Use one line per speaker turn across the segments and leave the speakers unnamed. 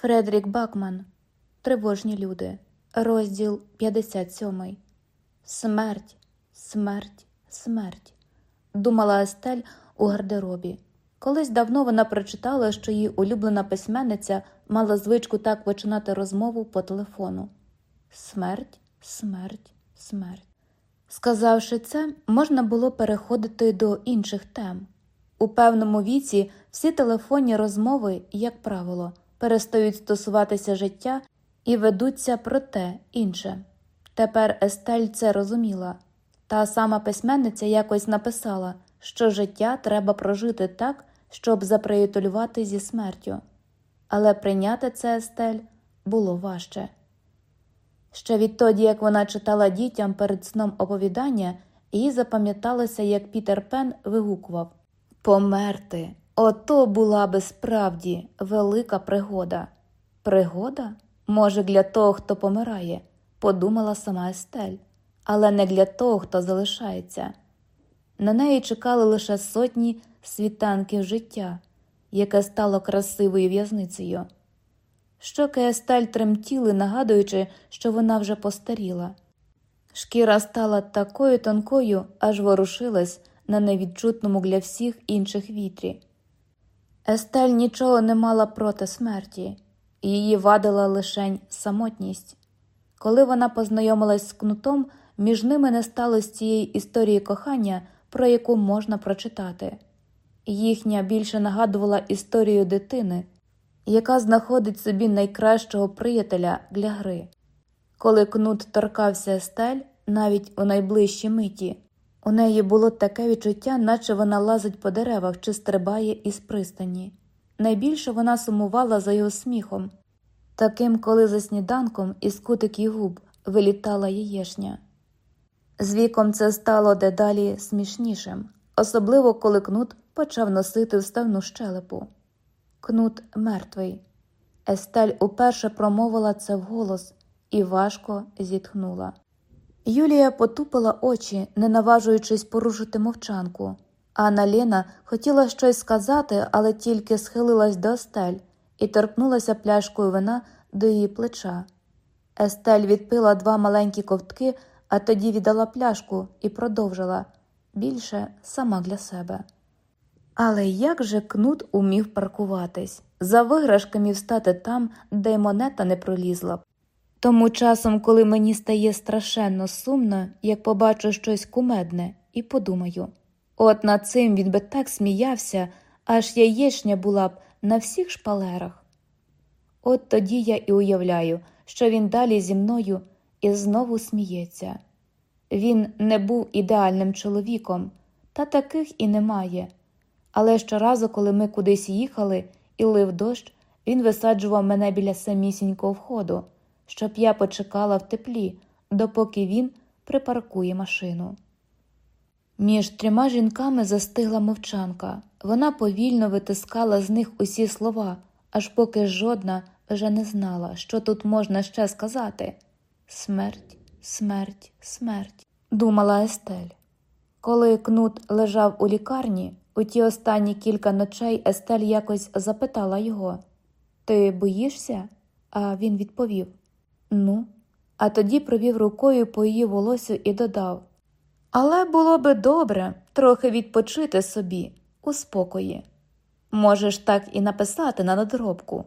Фредрік Бакман. Тривожні люди. Розділ 57. Смерть, смерть, смерть. Думала Естель у гардеробі. Колись давно вона прочитала, що її улюблена письменниця мала звичку так починати розмову по телефону. Смерть, смерть, смерть. Сказавши це, можна було переходити до інших тем. У певному віці всі телефонні розмови, як правило, перестають стосуватися життя і ведуться про те інше. Тепер Естель це розуміла. Та сама письменниця якось написала, що життя треба прожити так, щоб заприятелювати зі смертю. Але прийняти це Естель було важче. Ще відтоді, як вона читала дітям перед сном оповідання, їй запам'яталося, як Пітер Пен вигукував Померти. Ото була би справді велика пригода. Пригода? Може, для того, хто помирає, подумала сама Естель, але не для того, хто залишається. На неї чекали лише сотні світанків життя, яке стало красивою в'язницею. Щоки Естель тремтіли, нагадуючи, що вона вже постаріла. Шкіра стала такою тонкою, аж ворушилась на невідчутному для всіх інших вітрі. Естель нічого не мала проти смерті, її вадила лишень самотність. Коли вона познайомилась з кнутом, між ними не сталося цієї історії кохання, про яку можна прочитати. Їхня більше нагадувала історію дитини, яка знаходить собі найкращого приятеля для гри. Коли кнут торкався Естель, навіть у найближчій миті, у неї було таке відчуття, наче вона лазить по деревах чи стрибає із пристані. Найбільше вона сумувала за його сміхом, таким, коли за сніданком із кутиків губ вилітала яєшня. З віком це стало дедалі смішнішим, особливо коли кнут почав носити вставну щелепу. Кнут мертвий. Естель уперше промовила це вголос і важко зітхнула. Юлія потупила очі, не наважуючись порушити мовчанку. Анна Лена хотіла щось сказати, але тільки схилилась до Естель і торкнулася пляшкою вина до її плеча. Естель відпила два маленькі ковтки, а тоді віддала пляшку і продовжила більше сама для себе. Але як же кнут умів паркуватись, за виграшками встати там, де й монета не пролізла б. Тому часом, коли мені стає страшенно сумно, як побачу щось кумедне, і подумаю от над цим він би так сміявся, аж яєчня була б на всіх шпалерах. От тоді я і уявляю, що він далі зі мною і знову сміється. Він не був ідеальним чоловіком, та таких і немає. Але щоразу, коли ми кудись їхали і лив дощ, він висаджував мене біля самісінького входу, щоб я почекала в теплі, допоки він припаркує машину. Між трьома жінками застигла мовчанка. Вона повільно витискала з них усі слова, аж поки жодна вже не знала, що тут можна ще сказати смерть, смерть, смерть, думала Естель. Коли кнут лежав у лікарні, у ті останні кілька ночей Естель якось запитала його Ти боїшся? А він відповів Ну, а тоді провів рукою по її волосю і додав Але було би добре трохи відпочити собі у спокої. Можеш так і написати на надробку.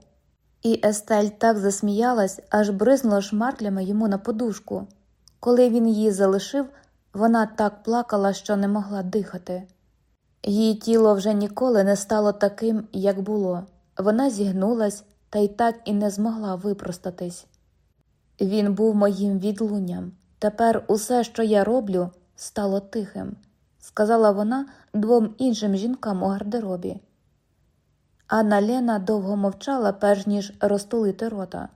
І Естель так засміялась, аж бризнула шмарклями йому на подушку. Коли він її залишив, вона так плакала, що не могла дихати. Її тіло вже ніколи не стало таким, як було. Вона зігнулась та й так і не змогла випростатись. Він був моїм відлунням. Тепер усе, що я роблю, стало тихим, сказала вона двом іншим жінкам у гардеробі. Анна Лена довго мовчала, перш ніж розтулити рота.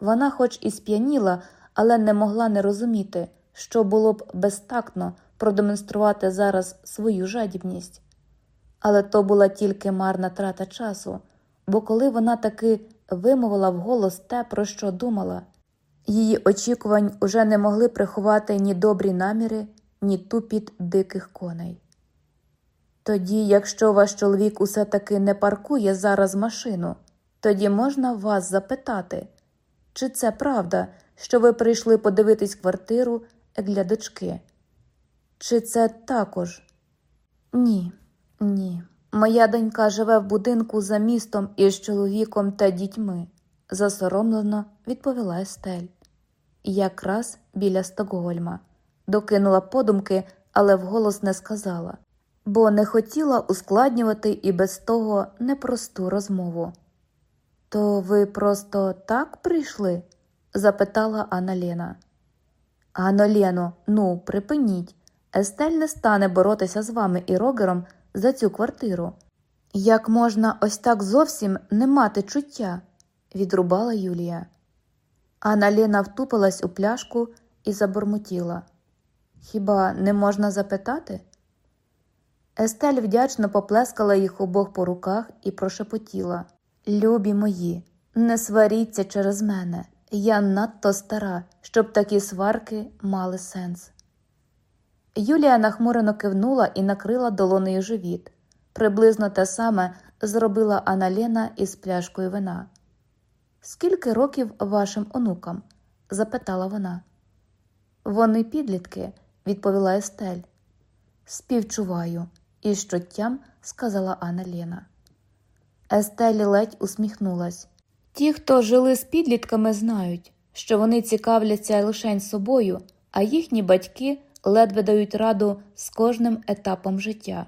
Вона, хоч і сп'яніла, але не могла не розуміти, що було б безтактно продемонструвати зараз свою жадібність. Але то була тільки марна трата часу, бо коли вона таки вимовила вголос те, про що думала, її очікувань уже не могли приховати ні добрі наміри, ні тупіт диких коней. Тоді, якщо ваш чоловік усе таки не паркує зараз машину, Тоді можна вас запитати, чи це правда, що ви прийшли подивитись квартиру для дочки? Чи це також? Ні, ні. Моя донька живе в будинку за містом із чоловіком та дітьми, засоромлено відповіла Естель. Якраз біля Стокгольма. Докинула подумки, але вголос не сказала, бо не хотіла ускладнювати і без того непросту розмову. То ви просто так прийшли? запитала Анна Лена. Ано Лено, ну, припиніть. Естель не стане боротися з вами і Рогером за цю квартиру. Як можна ось так зовсім не мати чуття? Відрубала Юлія. Анна Лена втупилась у пляшку і забормотіла. Хіба не можна запитати? Естель вдячно поплескала їх обох по руках і прошепотіла Любі мої, не сваріться через мене. Я надто стара, щоб такі сварки мали сенс. Юлія нахмурено кивнула і накрила долонею живіт. Приблизно те саме зробила Аналена із пляшкою вина. Скільки років вашим онукам? запитала вона. Вони підлітки, відповіла Естель. Співчуваю, із щоттям сказала Анна Лена. Естель ледь усміхнулась. Ті, хто жили з підлітками, знають, що вони цікавляться лише собою, а їхні батьки ледве дають раду з кожним етапом життя,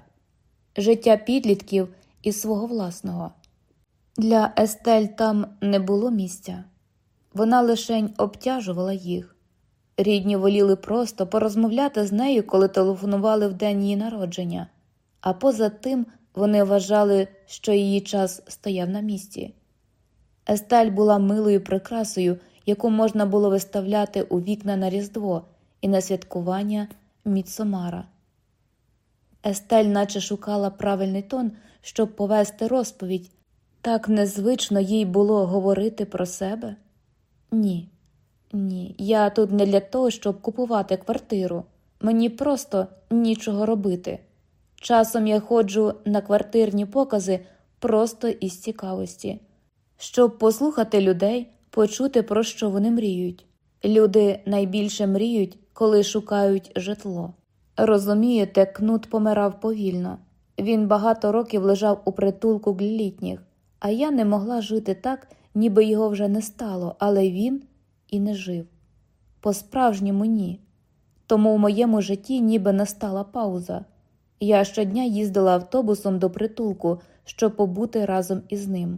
життя підлітків і свого власного. Для Естель там не було місця, вона лишень обтяжувала їх. Рідні воліли просто порозмовляти з нею, коли телефонували в день її народження, а поза тим вони вважали, що її час стояв на місці. Естель була милою прикрасою, яку можна було виставляти у вікна на Різдво і на святкування Міцомара. Естель наче шукала правильний тон, щоб повести розповідь. Так незвично їй було говорити про себе? Ні, ні, я тут не для того, щоб купувати квартиру. Мені просто нічого робити. Часом я ходжу на квартирні покази просто із цікавості, щоб послухати людей, почути, про що вони мріють. Люди найбільше мріють, коли шукають житло. Розумієте, кнут помирав повільно. Він багато років лежав у притулку для літніх, а я не могла жити так, ніби його вже не стало, але він і не жив. По справжньому ні. Тому в моєму житті ніби настала пауза. Я щодня їздила автобусом до притулку, щоб побути разом із ним.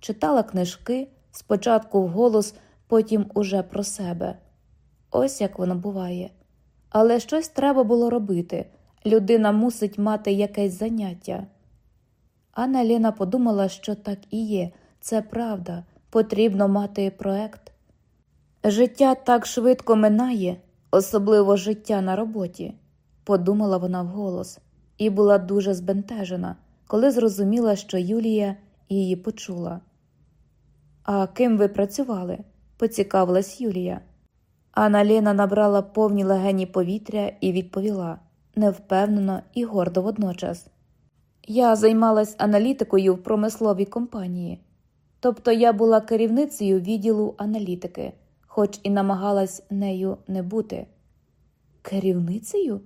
Читала книжки спочатку вголос, потім уже про себе. Ось як воно буває. Але щось треба було робити. Людина мусить мати якесь заняття. Анна Ліна подумала, що так і є, це правда, потрібно мати проект. Життя так швидко минає, особливо життя на роботі, подумала вона вголос, і була дуже збентежена, коли зрозуміла, що Юлія її почула. А ким ви працювали? поцікавилась Юлія. Анна Лена набрала повні легені повітря і відповіла невпевнено і гордо водночас. Я займалась аналітикою в промисловій компанії, тобто я була керівницею відділу аналітики, хоч і намагалась нею не бути. Керівницею?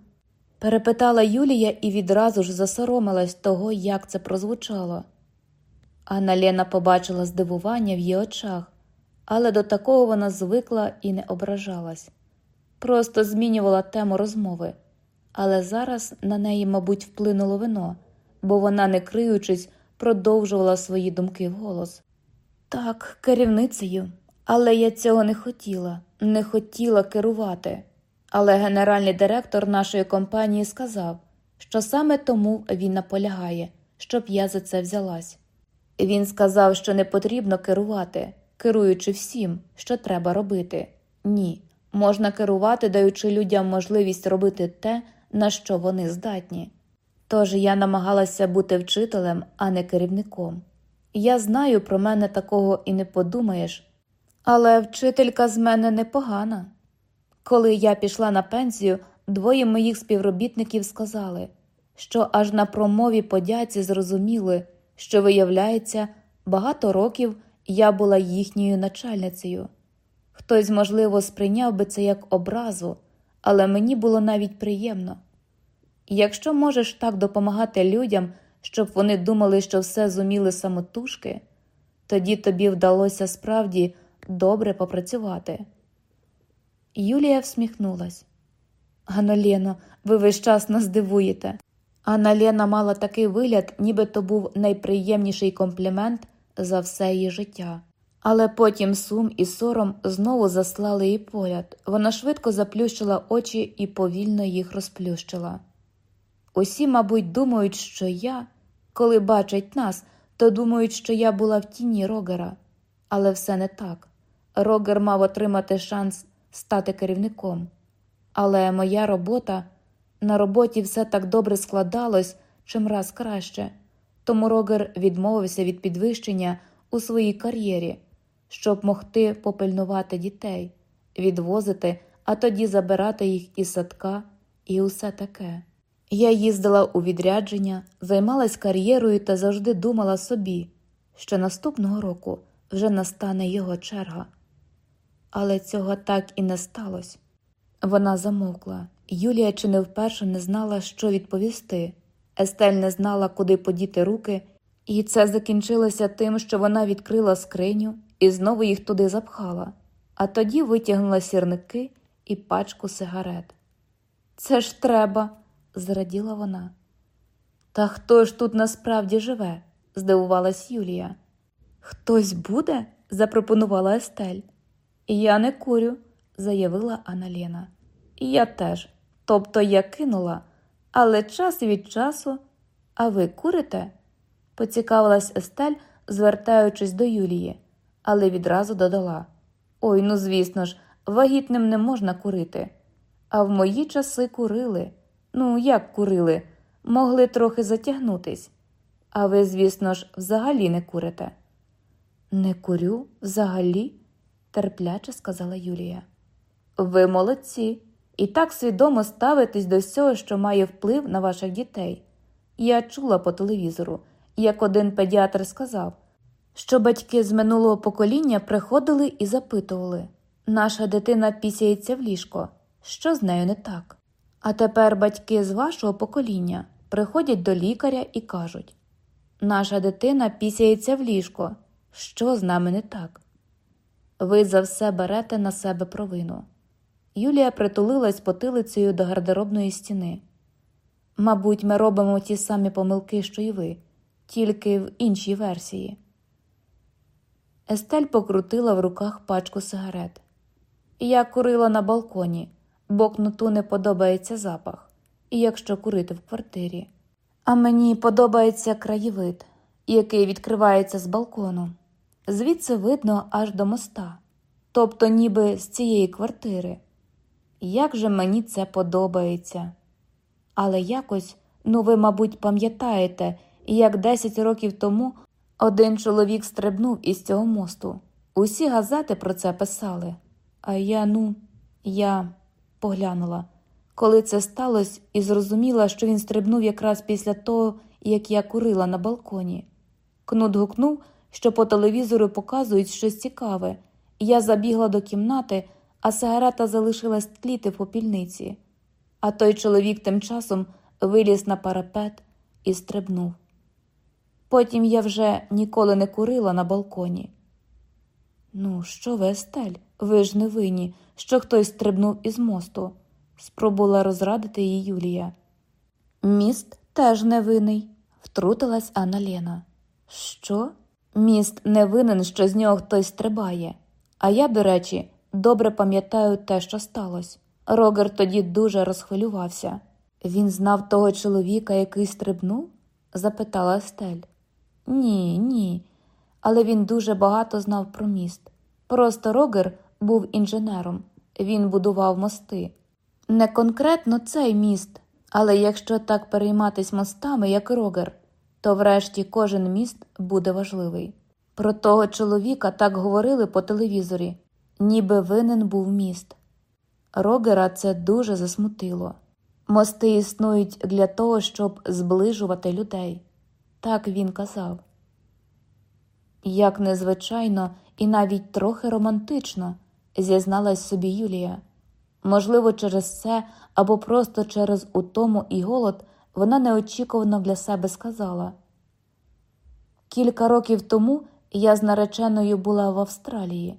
перепитала Юлія і відразу ж засоромилась того, як це прозвучало. Анна Лена побачила здивування в її очах, але до такого вона звикла і не ображалась, просто змінювала тему розмови, але зараз на неї, мабуть, вплинуло вино, бо вона, не криючись, продовжувала свої думки вголос. Так, керівницею, але я цього не хотіла, не хотіла керувати. Але генеральний директор нашої компанії сказав, що саме тому він наполягає, щоб я за це взялась. Він сказав, що не потрібно керувати, керуючи всім, що треба робити. Ні, можна керувати, даючи людям можливість робити те, на що вони здатні. Тож я намагалася бути вчителем, а не керівником. Я знаю, про мене такого і не подумаєш, але вчителька з мене непогана. Коли я пішла на пенсію, двоє моїх співробітників сказали, що аж на промові подяці зрозуміли, що, виявляється, Багато років я була їхньою начальницею. Хтось, можливо, сприйняв би це як образу, але мені було навіть приємно. Якщо можеш так допомагати людям, щоб вони думали, що все зуміли самотужки, тоді тобі вдалося справді добре попрацювати. Юлія всміхнулась. Ганна ви весь час нас дивуєте. Анна мала такий вигляд, ніби то був найприємніший комплімент за все її життя. Але потім сум і сором знову заслали її погляд. Вона швидко заплющила очі і повільно їх розплющила. Усі, мабуть, думають, що я, коли бачать нас, то думають, що я була в тіні Рогера. Але все не так. Рогер мав отримати шанс стати керівником. Але моя робота на роботі все так добре складалось чим раз краще, тому Рогер відмовився від підвищення у своїй кар'єрі, щоб могти попильнувати дітей, відвозити, а тоді забирати їх із садка і усе таке. Я їздила у відрядження, займалась кар'єрою та завжди думала собі, що наступного року вже настане його черга. Але цього так і не сталося. Вона замовкла. Юлія чи не вперше не знала, що відповісти. Естель не знала, куди подіти руки, і це закінчилося тим, що вона відкрила скриню і знову їх туди запхала, а тоді витягнула сірники і пачку сигарет. Це ж треба, зраділа вона. Та хто ж тут насправді живе? здивувалась Юлія. Хтось буде? запропонувала Естель. Я не курю, заявила Аналіна. Я теж. Тобто я кинула, але час від часу. А ви курите? поцікавилась Естель, звертаючись до Юлії, але відразу додала Ой, ну звісно ж, вагітним не можна курити. А в мої часи курили. Ну, як курили, могли трохи затягнутись. А ви, звісно ж, взагалі не курите. Не курю взагалі, терпляче сказала Юлія. Ви молодці і так свідомо ставитесь до всього, що має вплив на ваших дітей. Я чула по телевізору, як один педіатр сказав, що батьки з минулого покоління приходили і запитували наша дитина пісяється в ліжко, що з нею не так. А тепер батьки з вашого покоління приходять до лікаря і кажуть наша дитина пісяється в ліжко, що з нами не так. Ви за все берете на себе провину. Юлія притулилась потилицею до гардеробної стіни. Мабуть, ми робимо ті самі помилки, що й ви, тільки в іншій версії. Естель покрутила в руках пачку сигарет. Я курила на балконі, бо кнуту не подобається запах, і якщо курити в квартирі. А мені подобається краєвид, який відкривається з балкону. Звідси видно аж до моста, тобто ніби з цієї квартири. Як же мені це подобається. Але якось, ну ви, мабуть, пам'ятаєте, як 10 років тому один чоловік стрибнув із цього мосту. Усі газети про це писали. А я, ну, я поглянула, коли це сталося, і зрозуміла, що він стрибнув якраз після того, як я курила на балконі. Кнут гукнув, що по телевізору показують щось цікаве, я забігла до кімнати а сигарета залишилась тліти в попільниці, а той чоловік тим часом виліз на парапет і стрибнув. Потім я вже ніколи не курила на балконі. Ну, що ви, Естель? Ви ж не винні, що хтось стрибнув із мосту, спробувала розрадити її Юлія. Міст теж не винний, втрутилась Анна Лена. Що? Міст не винен, що з нього хтось стрибає. А я, до речі, добре пам'ятаю те, що сталося. Рогер тоді дуже розхвилювався. Він знав того чоловіка, який стрибнув? запитала Естель. Ні, ні. Але він дуже багато знав про міст. Просто Рогер був інженером, він будував мости. Не конкретно цей міст, але якщо так перейматись мостами, як Рогер, то врешті кожен міст буде важливий. Про того чоловіка так говорили по телевізорі, ніби винен був міст. Рогера це дуже засмутило. Мости існують для того, щоб зближувати людей. Так він казав. Як незвичайно і навіть трохи романтично, зізналась собі Юлія. Можливо, через це або просто через утому і голод вона неочікувано для себе сказала. Кілька років тому я з нареченою була в Австралії.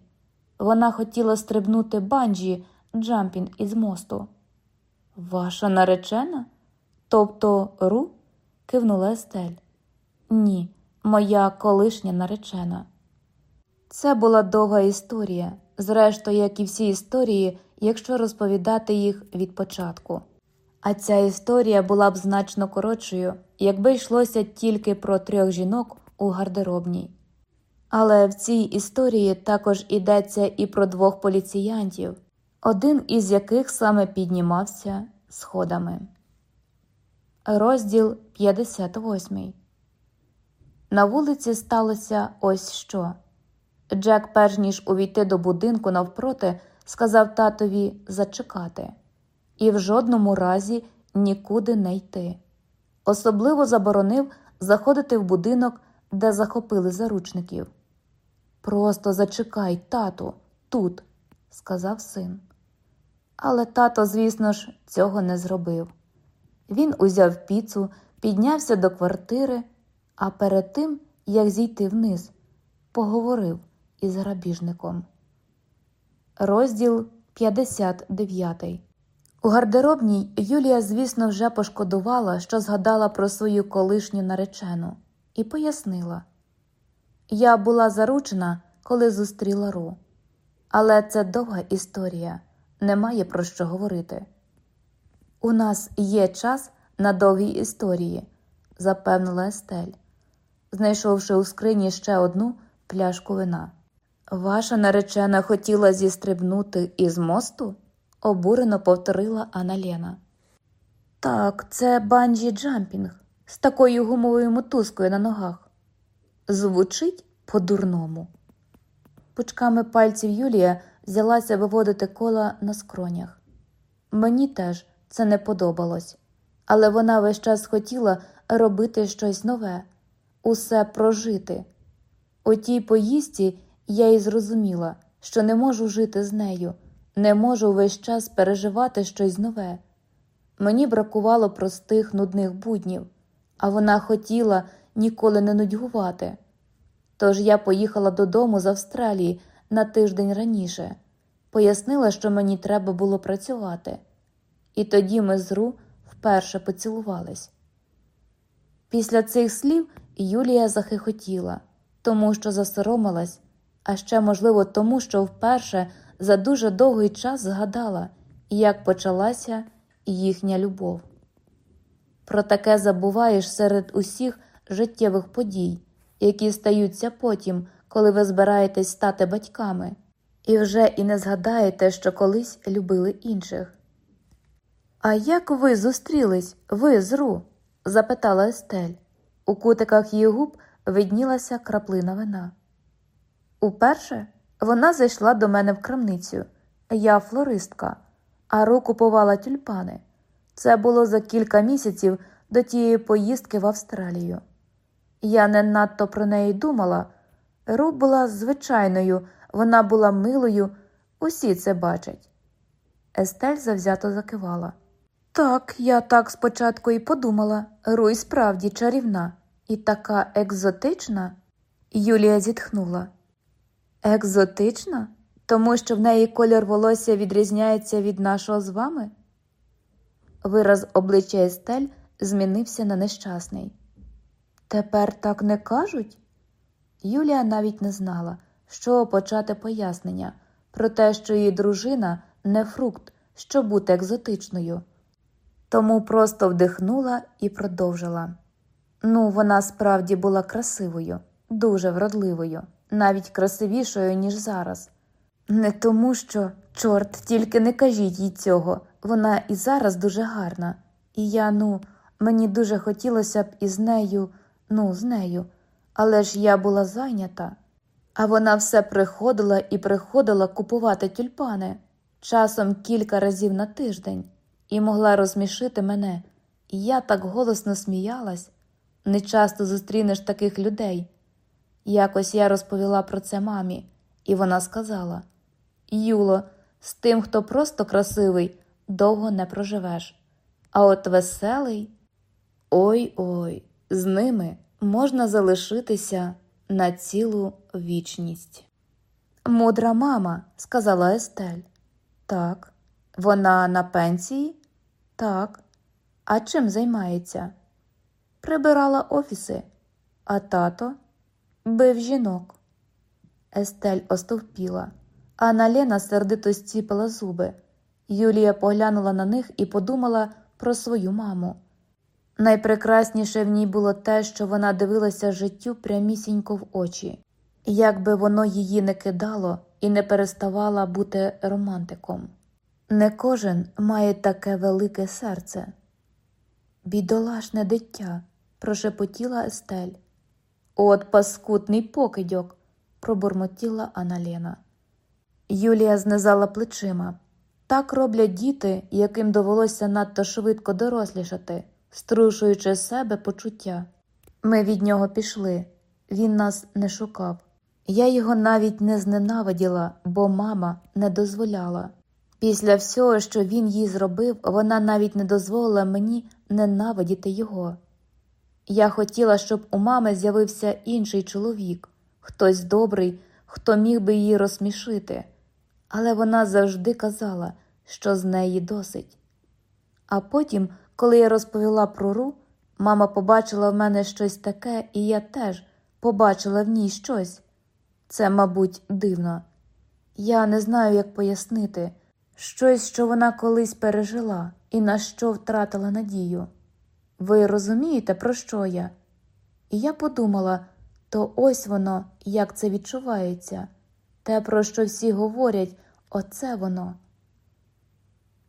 Вона хотіла стрибнути банджі джампінг із мосту. Ваша наречена? Тобто Ру? кивнула Естель. Ні, моя колишня наречена. Це була довга історія, зрештою, як і всі історії, якщо розповідати їх від початку. А ця історія була б значно коротшою, якби йшлося тільки про трьох жінок у гардеробній. Але в цій історії також йдеться і про двох поліціянтів, один із яких саме піднімався сходами. Розділ 58 На вулиці сталося ось що. Джек, перш ніж увійти до будинку навпроти, сказав татові зачекати і в жодному разі нікуди не йти. Особливо заборонив заходити в будинок, де захопили заручників. Просто зачекай, тату, тут, сказав син. Але тато, звісно ж, цього не зробив. Він узяв піцу, піднявся до квартири, а перед тим, як зійти вниз, поговорив із грабіжником. Розділ 59 У гардеробній Юлія, звісно, вже пошкодувала, що згадала про свою колишню наречену, і пояснила Я була заручена, коли зустріла Ру. Але це довга історія, немає про що говорити. У нас є час на довгій історії, запевнила Естель, знайшовши у скрині ще одну пляшку вина. Ваша наречена хотіла зістрибнути із мосту? обурено повторила Анна. Так, це банджі джампінг з такою гумовою мотузкою на ногах. Звучить по-дурному. Пучками пальців Юлія взялася виводити кола на скронях. Мені теж це не подобалось, але вона весь час хотіла робити щось нове, усе прожити. У тій поїздці я й зрозуміла, що не можу жити з нею, не можу весь час переживати щось нове. Мені бракувало простих нудних буднів, а вона хотіла ніколи не нудьгувати. Тож я поїхала додому з Австралії на тиждень раніше, пояснила, що мені треба було працювати, і тоді ми з Ру вперше поцілувались. Після цих слів Юлія захихотіла, тому що засоромилась, а ще, можливо, тому, що вперше за дуже довгий час згадала, як почалася їхня любов. Про таке забуваєш серед усіх життєвих подій, які стаються потім, коли ви збираєтесь стати батьками, і вже і не згадаєте, що колись любили інших. А як ви зустрілись, ви з Ру? запитала Естель. У кутиках її губ виднілася краплина вина. Уперше вона зайшла до мене в крамницю. Я флористка, а Ру купувала тюльпани. Це було за кілька місяців до тієї поїздки в Австралію. Я не надто про неї думала. Ру була звичайною, вона була милою, усі це бачать. Естель завзято закивала. Так, я так спочатку і подумала Руй справді чарівна і така екзотична. Юлія зітхнула. Екзотична? Тому що в неї колір волосся відрізняється від нашого з вами? Вираз обличчя Естель змінився на нещасний. Тепер так не кажуть? Юлія навіть не знала, що почати пояснення про те, що її дружина не фрукт, щоб бути екзотичною. Тому просто вдихнула і продовжила. Ну, вона справді була красивою, дуже вродливою, навіть красивішою, ніж зараз. Не тому, що, чорт, тільки не кажіть їй цього, вона і зараз дуже гарна. І я, ну, мені дуже хотілося б із нею, ну, з нею, але ж я була зайнята. А вона все приходила і приходила купувати тюльпани часом кілька разів на тиждень і могла розсмішити мене, і я так голосно сміялась. Не часто зустрінеш таких людей. Якось я розповіла про це мамі, і вона сказала: Юло, з тим, хто просто красивий, довго не проживеш. А от веселий ой ой, з ними можна залишитися на цілу вічність. Мудра мама, сказала Естель. Так, вона на пенсії? Так. А чим займається? Прибирала офіси, а тато бив жінок. Естель остовпіла, а Лена сердито зціпила зуби. Юлія поглянула на них і подумала про свою маму. Найпрекрасніше в ній було те, що вона дивилася життю прямісінько в очі, як би воно її не кидало і не переставала бути романтиком. Не кожен має таке велике серце. Бідолашне дитя, прошепотіла Естель. От паскутний покидьок, пробурмотіла Аналена. Юлія знизала плечима. Так роблять діти, яким довелося надто швидко дорослішати, струшуючи себе почуття. Ми від нього пішли, він нас не шукав. Я його навіть не зненавиділа, бо мама не дозволяла. Після всього, що він їй зробив, вона навіть не дозволила мені ненавидіти його. Я хотіла, щоб у мами з'явився інший чоловік, хтось добрий, хто міг би її розсмішити, але вона завжди казала, що з неї досить. А потім, коли я розповіла про Ру, мама побачила в мене щось таке, і я теж побачила в ній щось. Це, мабуть, дивно. Я не знаю, як пояснити щось, що вона колись пережила і на що втратила надію. Ви розумієте, про що я? І я подумала то ось воно, як це відчувається, те, про що всі говорять, оце воно.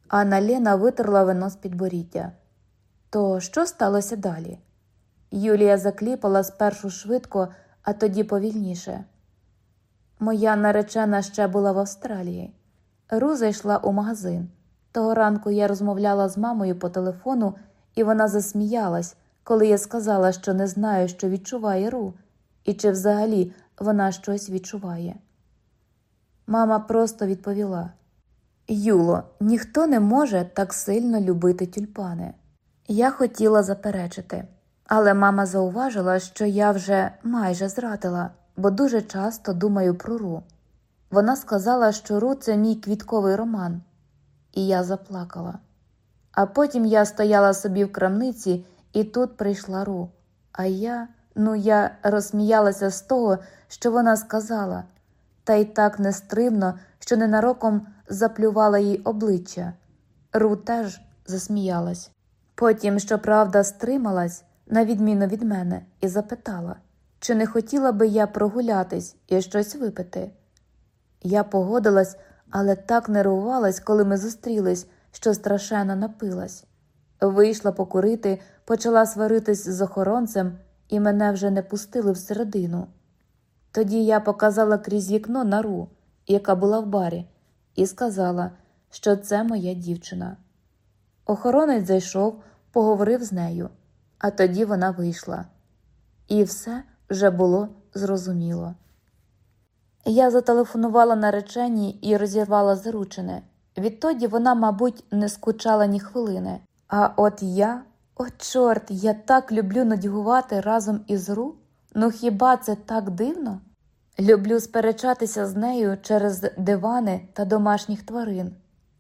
Анна Лена витерла вино з підборіддя. То що сталося далі? Юлія закліпала спершу швидко, а тоді повільніше. Моя наречена ще була в Австралії. Ру зайшла у магазин. Того ранку я розмовляла з мамою по телефону, і вона засміялась, коли я сказала, що не знаю, що відчуває Ру, і чи взагалі вона щось відчуває. Мама просто відповіла: Юло, ніхто не може так сильно любити тюльпани. Я хотіла заперечити, але мама зауважила, що я вже майже зрадила, бо дуже часто думаю про Ру. Вона сказала, що Ру це мій квітковий роман, і я заплакала. А потім я стояла собі в крамниці, і тут прийшла Ру. А я, ну, я розсміялася з того, що вона сказала, та й так нестримно, що ненароком заплювала їй обличчя. Ру теж засміялась. Потім, щоправда, стрималась, на відміну від мене, і запитала, чи не хотіла би я прогулятись і щось випити. Я погодилась, але так нервувалась, коли ми зустрілись, що страшенно напилась. Вийшла покурити, почала сваритись з охоронцем, і мене вже не пустили всередину. Тоді я показала крізь вікно нару, яка була в барі, і сказала, що це моя дівчина. Охоронець зайшов, поговорив з нею, а тоді вона вийшла. І все вже було зрозуміло. Я зателефонувала нареченій і розірвала заручене. Відтоді вона, мабуть, не скучала ні хвилини. А от я, о, чорт, я так люблю надягувати разом із Ру. Ну хіба це так дивно? Люблю сперечатися з нею через дивани та домашніх тварин.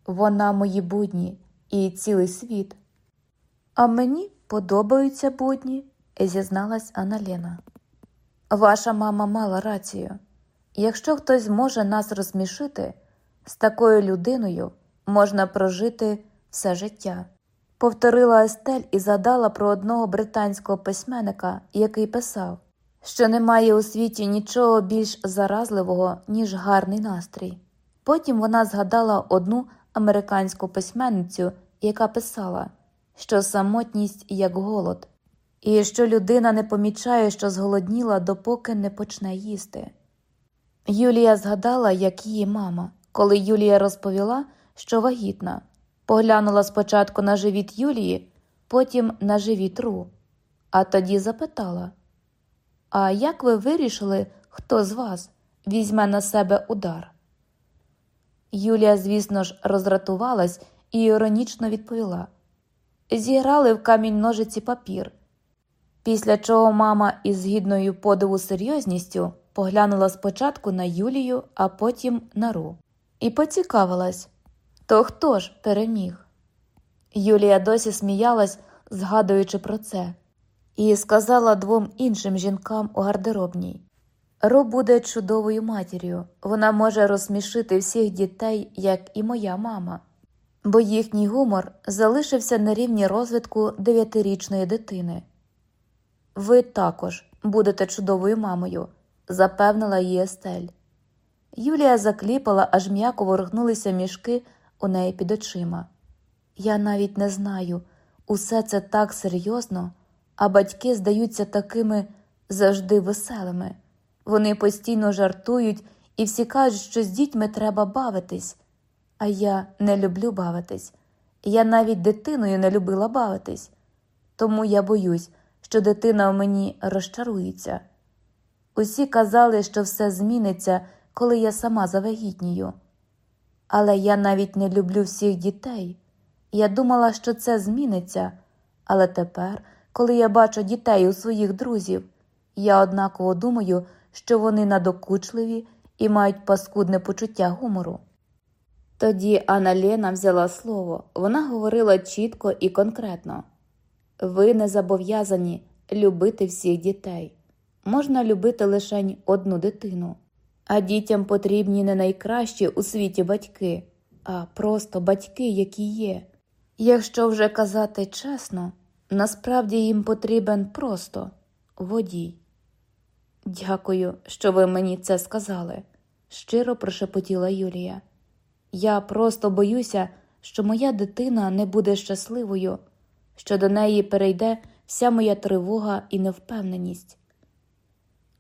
Вона мої будні і цілий світ. А мені подобаються будні, зізналась Анна Лена. Ваша мама мала рацію. Якщо хтось зможе нас розсмішити, з такою людиною можна прожити все життя. Повторила Естель і згадала про одного британського письменника, який писав, що немає у світі нічого більш заразливого, ніж гарний настрій. Потім вона згадала одну американську письменницю, яка писала, що самотність як голод, і що людина не помічає, що зголодніла, допоки не почне їсти. Юлія згадала, як її мама, коли Юлія розповіла, що вагітна, поглянула спочатку на живіт Юлії, потім на живіт Ру, а тоді запитала А як ви вирішили, хто з вас візьме на себе удар? Юлія, звісно ж, роздратувалась і іронічно відповіла зіграли в камінь ножиці папір. Після чого мама із гідною подиву серйозністю поглянула спочатку на Юлію, а потім на Ру. І поцікавилась то хто ж переміг? Юлія досі сміялась, згадуючи про це, і сказала двом іншим жінкам у гардеробній Ру буде чудовою матір'ю, вона може розсмішити всіх дітей, як і моя мама, бо їхній гумор залишився на рівні розвитку дев'ятирічної дитини. Ви також будете чудовою мамою, запевнила її Естель. Юлія закліпала, аж м'яко ворухнулися мішки у неї під очима. Я навіть не знаю, усе це так серйозно, а батьки здаються такими завжди веселими. Вони постійно жартують і всі кажуть, що з дітьми треба бавитись. А я не люблю бавитись. Я навіть дитиною не любила бавитись. Тому я боюсь, що дитина в мені розчарується. Усі казали, що все зміниться, коли я сама завагітнію. Але я навіть не люблю всіх дітей. Я думала, що це зміниться, але тепер, коли я бачу дітей у своїх друзів, я однаково думаю, що вони надокучливі і мають паскудне почуття гумору. Тоді Анна Лена взяла слово, вона говорила чітко і конкретно ви не зобов'язані любити всіх дітей, можна любити лише одну дитину, а дітям потрібні не найкращі у світі батьки, а просто батьки, які є. Якщо вже казати чесно, насправді їм потрібен просто водій. Дякую, що ви мені це сказали, щиро прошепотіла Юлія. Я просто боюся, що моя дитина не буде щасливою, що до неї перейде вся моя тривога і невпевненість.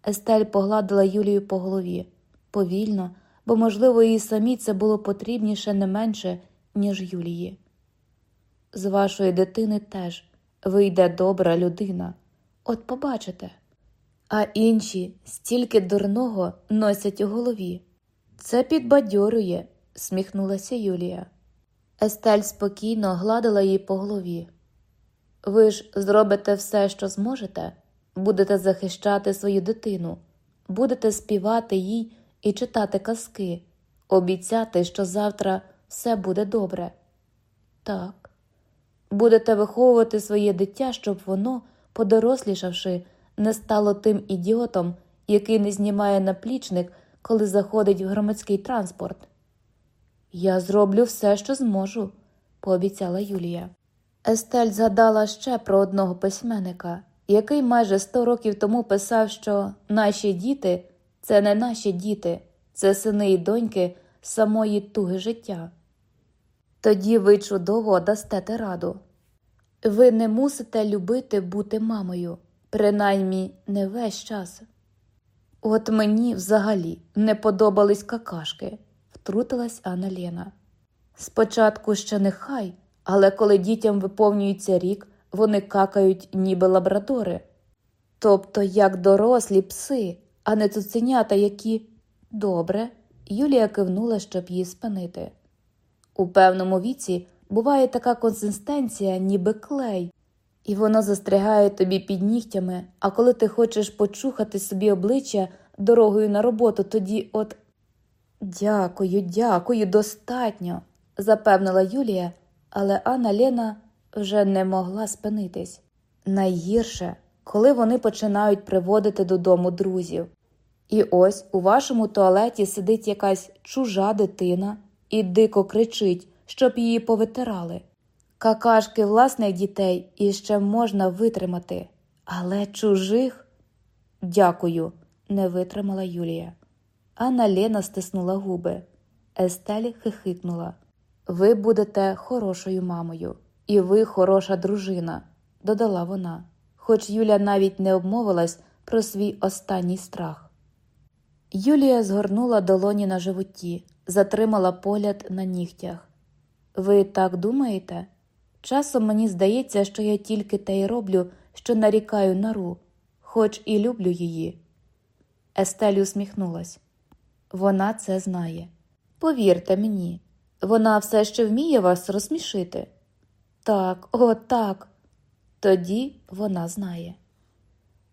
Естель погладила Юлію по голові повільно, бо, можливо, їй самі це було потрібніше не менше, ніж Юлії. З вашої дитини теж вийде добра людина, от побачите. А інші стільки дурного носять у голові. Це підбадьорює, сміхнулася Юлія. Естель спокійно гладила її по голові. Ви ж зробите все, що зможете, будете захищати свою дитину, будете співати їй і читати казки, обіцяти, що завтра все буде добре. Так, будете виховувати своє дитя, щоб воно, подорослішавши, не стало тим ідіотом, який не знімає наплічник, коли заходить в громадський транспорт. Я зроблю все, що зможу, пообіцяла Юлія. Естель згадала ще про одного письменника, який майже сто років тому писав, що наші діти це не наші діти, це сини і доньки самої туги життя. Тоді ви чудово дасте раду. Ви не мусите любити бути мамою, принаймні не весь час. От мені взагалі не подобались какашки, втрутилась Анна Лена. Спочатку ще нехай, але коли дітям виповнюється рік, вони какають, ніби лабрадори. Тобто як дорослі пси, а не цуценята, які добре, Юлія кивнула, щоб її спинити. У певному віці буває така консистенція, ніби клей, і воно застрягає тобі під нігтями, а коли ти хочеш почухати собі обличчя дорогою на роботу, тоді от. Дякую, дякую, достатньо, запевнила Юлія, але Анна Лена вже не могла спинитись. Найгірше, коли вони починають приводити додому друзів. І ось у вашому туалеті сидить якась чужа дитина і дико кричить, щоб її повитирали. Какашки власних дітей іще можна витримати, але чужих. Дякую, не витримала Юлія. Анна Лена стиснула губи. Естель хихикнула. Ви будете хорошою мамою, і ви хороша дружина, додала вона, хоч Юля навіть не обмовилась про свій останній страх. Юлія згорнула долоні на животі, затримала погляд на нігтях. Ви так думаєте? Часом мені здається, що я тільки те й роблю, що нарікаю нару, хоч і люблю її. Естель усміхнулась. Вона це знає. Повірте мені, вона все ще вміє вас розсмішити. Так, о, так. Тоді вона знає.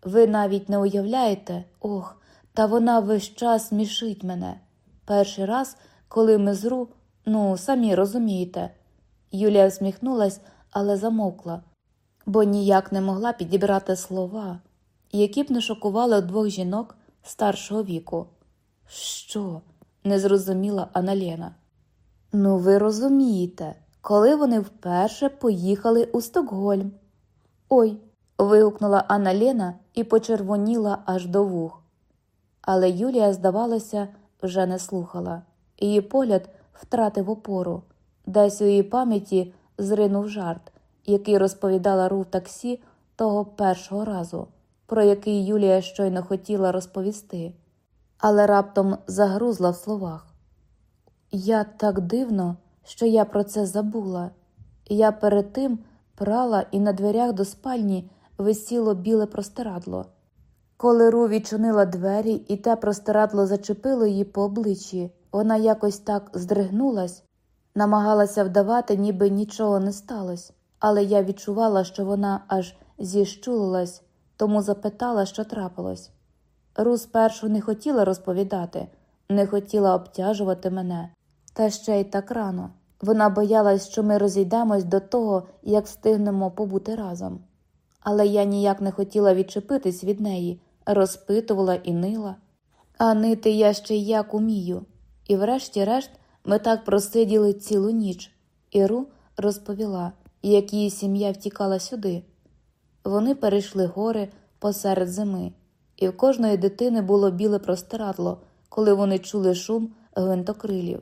Ви навіть не уявляєте, ох, та вона весь час смішить мене. Перший раз, коли ми зру, ну, самі розумієте. Юлія всміхнулась, але замовкла, бо ніяк не могла підібрати слова, які б не шокували двох жінок старшого віку. Що? не зрозуміла Аналєна. Ну, ви розумієте, коли вони вперше поїхали у Стокгольм. Ой. вигукнула Аналєна і почервоніла аж до вух. Але Юлія, здавалося, вже не слухала. Її погляд втратив опору, десь у її пам'яті зринув жарт, який розповідала Ру в таксі того першого разу, про який Юлія щойно хотіла розповісти, але раптом загрузла в словах. Я так дивно, що я про це забула. Я перед тим прала і на дверях до спальні висіло біле простирадло. Коли Ру відчинила двері, і те простирадло зачепило її по обличчі, вона якось так здригнулась, намагалася вдавати, ніби нічого не сталося, але я відчувала, що вона аж зіщулилась, тому запитала, що трапилось. Ру спершу не хотіла розповідати, не хотіла обтяжувати мене, та ще й так рано. Вона боялась, що ми розійдемось до того, як встигнемо побути разом. Але я ніяк не хотіла відчепитись від неї, розпитувала і нила. А нити я ще як умію. І врешті-решт ми так просиділи цілу ніч. Іру розповіла, як її сім'я втікала сюди. Вони перейшли гори посеред зими, і в кожної дитини було біле простирадло, коли вони чули шум гвинтокрилів.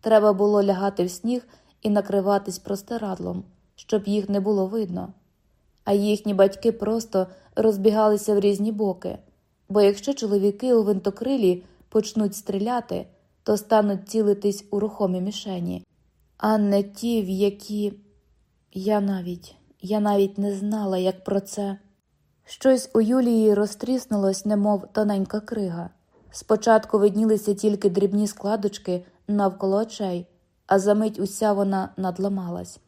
Треба було лягати в сніг і накриватись простирадлом, щоб їх не було видно. А їхні батьки просто розбігалися в різні боки, бо якщо чоловіки у винтокрилі почнуть стріляти, то стануть цілитись у рухомі мішені, а не ті, в які я навіть, я навіть не знала, як про це. Щось у Юлії розтріснулось, немов тоненька крига. Спочатку виднілися тільки дрібні складочки навколо очей, а за мить уся вона надламалась.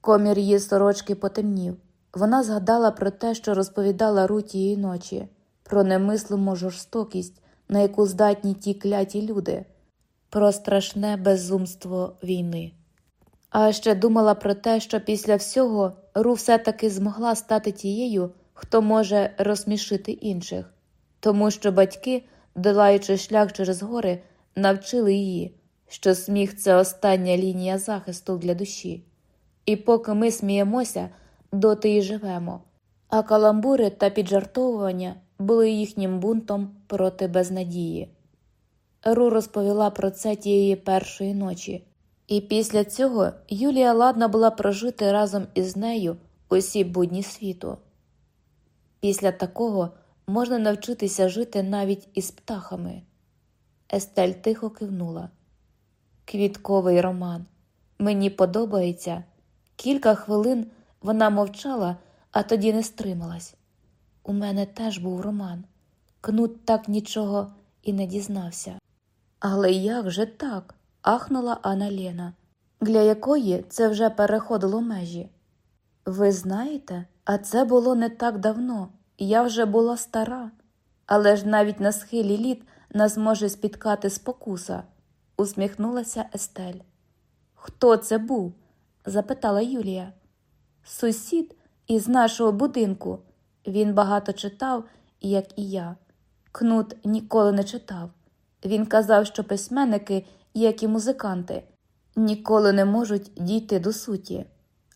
Комір її сорочки потемнів. Вона згадала про те, що розповідала Ру тієї ночі, про немислиму жорстокість, на яку здатні ті кляті люди, про страшне безумство війни. А ще думала про те, що після всього Ру все-таки змогла стати тією, хто може розсмішити інших, тому що батьки, долаючи шлях через гори, навчили її, що сміх це остання лінія захисту для душі. І поки ми сміємося, доти й живемо, а каламбури та піджартовування були їхнім бунтом проти безнадії. Ру розповіла про це тієї першої ночі, і після цього Юлія ладна була прожити разом із нею усі будні світу. Після такого можна навчитися жити навіть із птахами. Естель тихо кивнула. Квітковий роман. Мені подобається. Кілька хвилин вона мовчала, а тоді не стрималась. У мене теж був роман. Кнут так нічого і не дізнався. Але як же так? ахнула Анна Лена, для якої це вже переходило межі. Ви знаєте, а це було не так давно, я вже була стара, але ж навіть на схилі літ нас може спіткати спокуса, усміхнулася Естель. Хто це був? запитала Юлія. Сусід із нашого будинку. Він багато читав, як і я. Кнут ніколи не читав. Він казав, що письменники, як і музиканти, ніколи не можуть дійти до суті.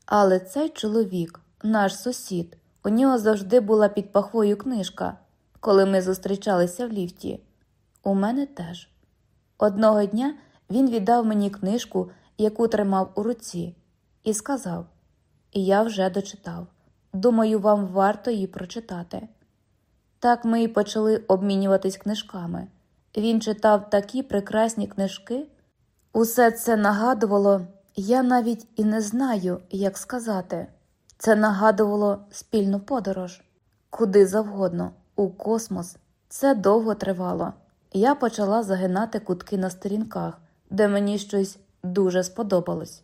Але цей чоловік, наш сусід, у нього завжди була під пахвою книжка, коли ми зустрічалися в ліфті. У мене теж. Одного дня він віддав мені книжку, яку тримав у руці, і сказав: Я вже дочитав. Думаю, вам варто її прочитати. Так ми й почали обмінюватись книжками. Він читав такі прекрасні книжки. Усе це нагадувало, я навіть і не знаю, як сказати. Це нагадувало спільну подорож. куди завгодно, у космос. Це довго тривало. Я почала загинати кутки на сторінках, де мені щось дуже сподобалось.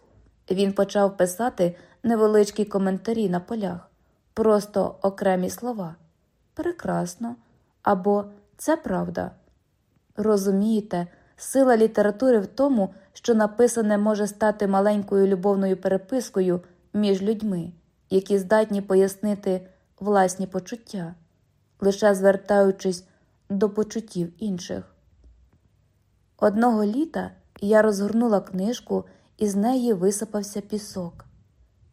Він почав писати невеличкі коментарі на полях, просто окремі слова. Прекрасно або це правда. Розумієте, сила літератури в тому, що написане може стати маленькою любовною перепискою між людьми, які здатні пояснити власні почуття, лише звертаючись до почуттів інших. Одного літа я розгорнула книжку, і з неї висипався пісок.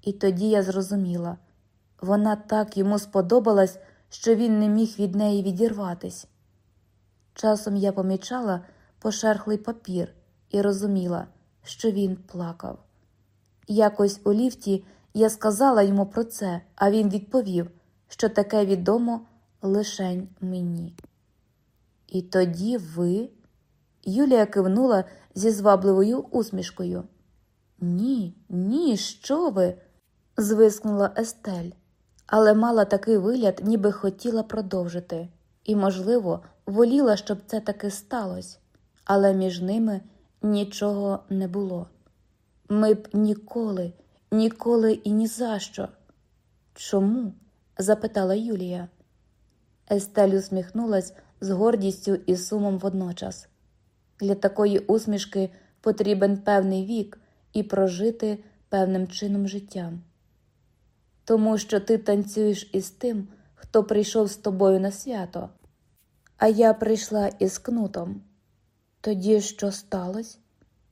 І тоді я зрозуміла вона так йому сподобалась, що він не міг від неї відірватись. Часом я помічала пошерхлий папір і розуміла, що він плакав. Якось у ліфті я сказала йому про це, а він відповів, що таке відомо лишень мені. І тоді ви. Юлія кивнула зі звабливою усмішкою. Ні, ні, що ви? Звискнула Естель, але мала такий вигляд, ніби хотіла продовжити, і, можливо, воліла, щоб це таки сталося, але між ними нічого не було. Ми б ніколи, ніколи і ні за що. Чому? запитала Юлія. Естель усміхнулась з гордістю і сумом водночас. Для такої усмішки потрібен певний вік і прожити певним чином життям. Тому що ти танцюєш із тим, хто прийшов з тобою на свято, а я прийшла із кнутом. Тоді що сталося?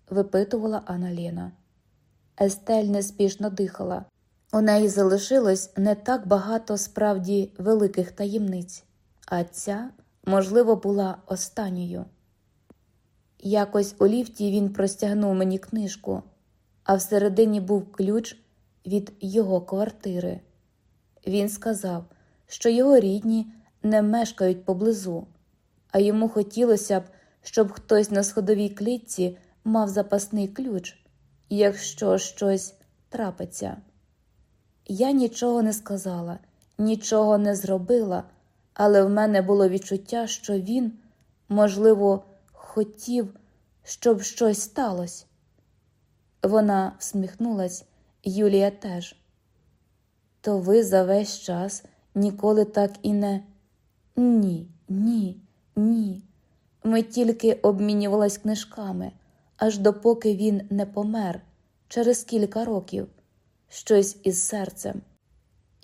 випитувала Аналіна. Естель неспішно дихала. У неї залишилось не так багато справді великих таємниць, а ця, можливо, була останньою. Якось у ліфті він простягнув мені книжку, а всередині був ключ від його квартири. Він сказав, що його рідні не мешкають поблизу, а йому хотілося б, щоб хтось на сходовій клітці мав запасний ключ, якщо щось трапиться. Я нічого не сказала, нічого не зробила, але в мене було відчуття, що він, можливо, хотів, щоб щось сталося. Вона всміхнулась, Юлія теж. То ви за весь час ніколи так і не. Ні, ні, ні. Ми тільки обмінювались книжками, аж допоки він не помер через кілька років, щось із серцем.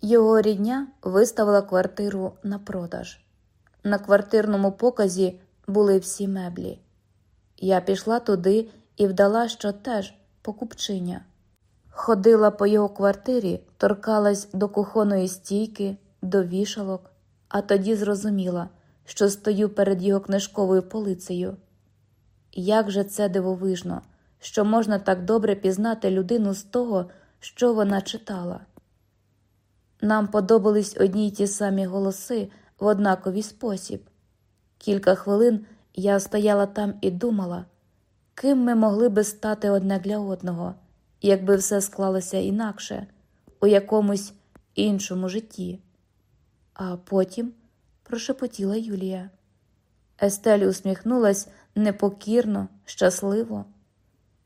Його рідня виставила квартиру на продаж. На квартирному показі були всі меблі. Я пішла туди і вдала, що теж покупчиня. Ходила по його квартирі, торкалась до кухонної стійки, до вішалок, а тоді зрозуміла, що стою перед його книжковою полицею. Як же це дивовижно, що можна так добре пізнати людину з того, що вона читала. Нам подобались одні й ті самі голоси в однаковий спосіб. Кілька хвилин я стояла там і думала, ким ми могли би стати одне для одного, якби все склалося інакше, у якомусь іншому житті. А потім прошепотіла Юлія. Естель усміхнулась непокірно, щасливо.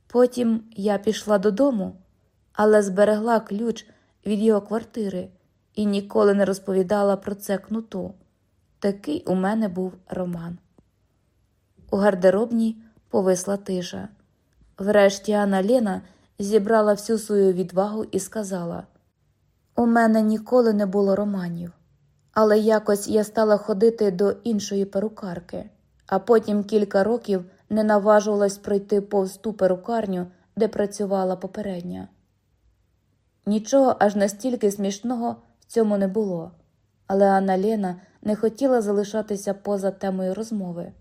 Потім я пішла додому, але зберегла ключ від його квартири і ніколи не розповідала про це кнуту. Такий у мене був роман. У гардеробній повисла тиша. Врешті Анна Лена зібрала всю свою відвагу і сказала: У мене ніколи не було романів, але якось я стала ходити до іншої перукарки, а потім кілька років не наважувалась пройти повз ту перукарню, де працювала попередня. Нічого аж настільки смішного в цьому не було, але Анна Лена не хотіла залишатися поза темою розмови.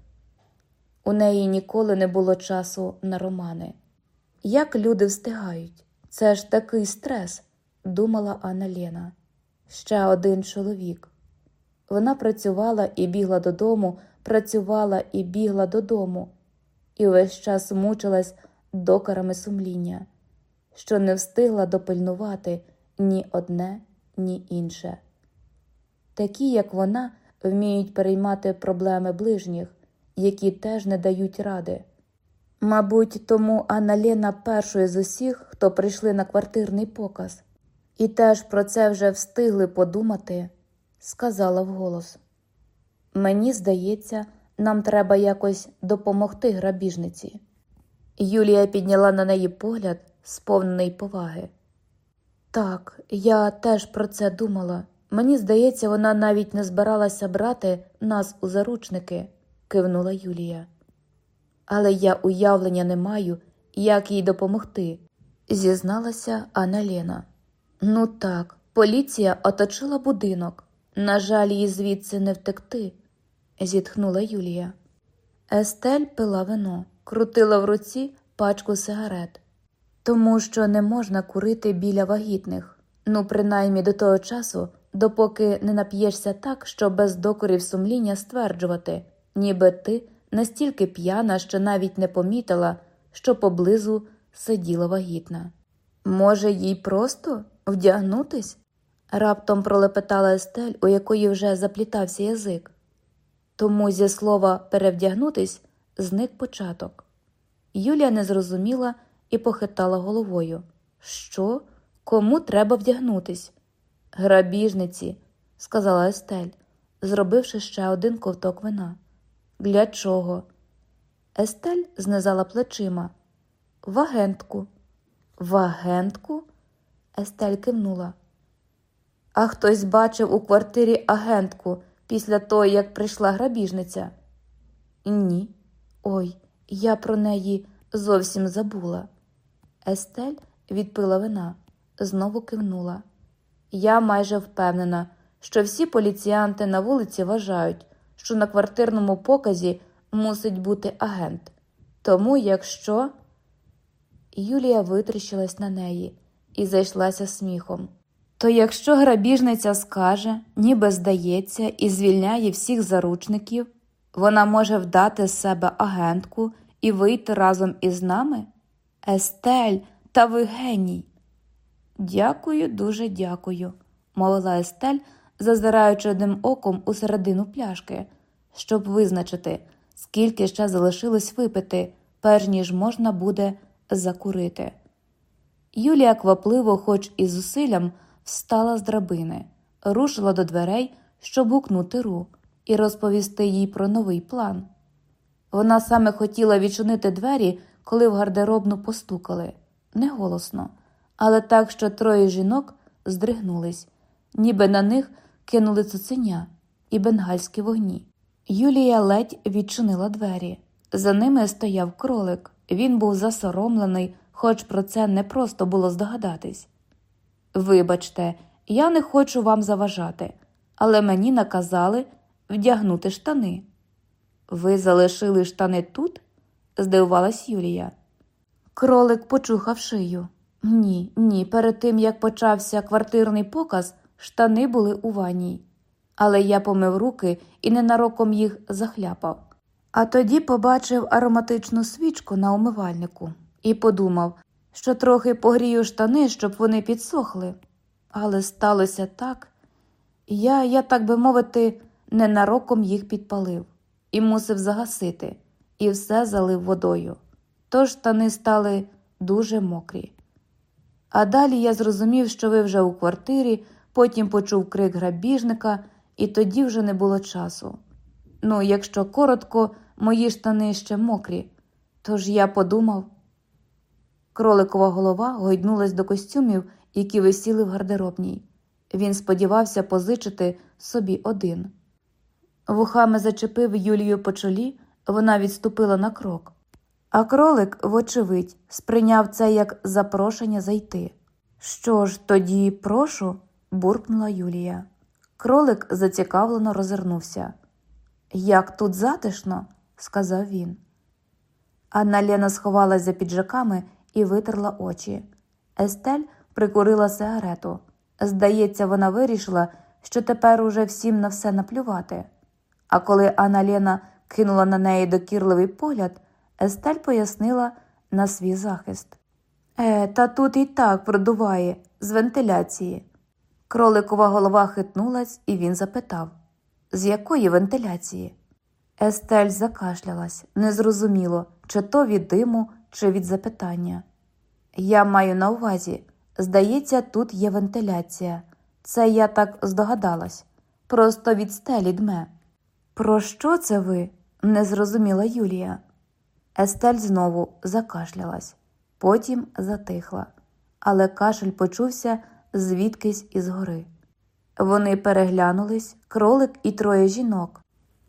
У неї ніколи не було часу на романи. Як люди встигають? Це ж такий стрес, думала Анна Лена. Ще один чоловік. Вона працювала і бігла додому, працювала і бігла додому, і весь час мучилась докарами сумління, що не встигла допильнувати ні одне, ні інше. такі, як вона, вміють переймати проблеми ближніх, які теж не дають ради. Мабуть, тому Анна першою з усіх, хто прийшли на квартирний показ, і теж про це вже встигли подумати, сказала вголос. Мені здається, нам треба якось допомогти грабіжниці. Юлія підняла на неї погляд, сповнений поваги. Так, я теж про це думала. Мені здається, вона навіть не збиралася брати нас у заручники, кивнула Юлія. Але я уявлення не маю, як їй допомогти, зізналася Анна Лена. Ну так, поліція оточила будинок. На жаль, їй звідси не втекти, зітхнула Юлія. Естель пила вино, крутила в руці пачку сигарет, тому що не можна курити біля вагітних, ну, принаймні до того часу, допоки не нап'єшся так, що без докорів сумління стверджувати, ніби ти настільки п'яна, що навіть не помітила, що поблизу сиділа вагітна. Може, їй просто вдягнутись? раптом пролепетала Естель, у якої вже заплітався язик. Тому зі слова перевдягнутись зник початок. Юлія не зрозуміла і похитала головою. Що? Кому треба вдягнутись? Грабіжниці, сказала Естель, зробивши ще один ковток вина. Для чого? Естель знизала плечима. В агентку. В агентку? Естель кивнула. А хтось бачив у квартирі агентку після того, як прийшла грабіжниця? Ні. Ой, я про неї зовсім забула. Естель відпила вина, знову кивнула. Я майже впевнена, що всі поліціянти на вулиці вважають, що на квартирному показі мусить бути агент. Тому, якщо. Юлія витріщилась на неї і зайшлася сміхом. То якщо грабіжниця скаже, ніби здається, і звільняє всіх заручників, вона може вдати з себе агентку і вийти разом із нами? Естель, та ви геній. Дякую, дуже дякую, мовила Естель, зазираючи одним оком у середину пляшки, щоб визначити, скільки ще залишилось випити, перш ніж можна буде закурити. Юлія квапливо, хоч і зусиллям, встала з драбини, рушила до дверей, щоб гукнути Ру і розповісти їй про новий план. Вона саме хотіла відчинити двері, коли в гардеробну постукали, не голосно, але так, що троє жінок здригнулись, ніби на них кинули цуценя і бенгальські вогні. Юлія ледь відчинила двері. За ними стояв кролик. Він був засоромлений, хоч про це не просто було здогадатись. Вибачте, я не хочу вам заважати, але мені наказали вдягнути штани. Ви залишили штани тут? здивувалась Юлія. Кролик почухав шию. Ні, ні, перед тим як почався квартирний показ, штани були у ванній. Але я помив руки і ненароком їх захляпав. А тоді побачив ароматичну свічку на умивальнику і подумав, що трохи погрію штани, щоб вони підсохли. Але сталося так, я, я, так би мовити, ненароком їх підпалив і мусив загасити, і все залив водою. Тож штани стали дуже мокрі. А далі я зрозумів, що ви вже у квартирі, потім почув крик грабіжника, і тоді вже не було часу. Ну, якщо коротко, мої штани ще мокрі, тож я подумав. Кроликова голова гойднулась до костюмів, які висіли в гардеробній. Він сподівався позичити собі один. Вухами зачепив Юлію по чолі, вона відступила на крок. А кролик, вочевидь, сприйняв це як запрошення зайти. Що ж, тоді прошу, буркнула Юлія. Кролик зацікавлено розвернувся. Як тут затишно, сказав він. Анна Лена сховалась за піджаками і витерла очі. Естель прикурила сигарету. Здається, вона вирішила, що тепер уже всім на все наплювати. А коли Анна Лена кинула на неї докірливий погляд, Естель пояснила на свій захист. Е, та тут і так продуває з вентиляції. Кроликова голова хитнулась, і він запитав з якої вентиляції? Естель закашлялась, незрозуміло, чи то від диму, чи від запитання. Я маю на увазі, здається, тут є вентиляція. Це я так здогадалась. Просто від стелі дме. Про що це ви? не зрозуміла Юлія. Естель знову закашлялась, потім затихла, але кашель почувся звідкись із гори. Вони переглянулись, кролик і троє жінок,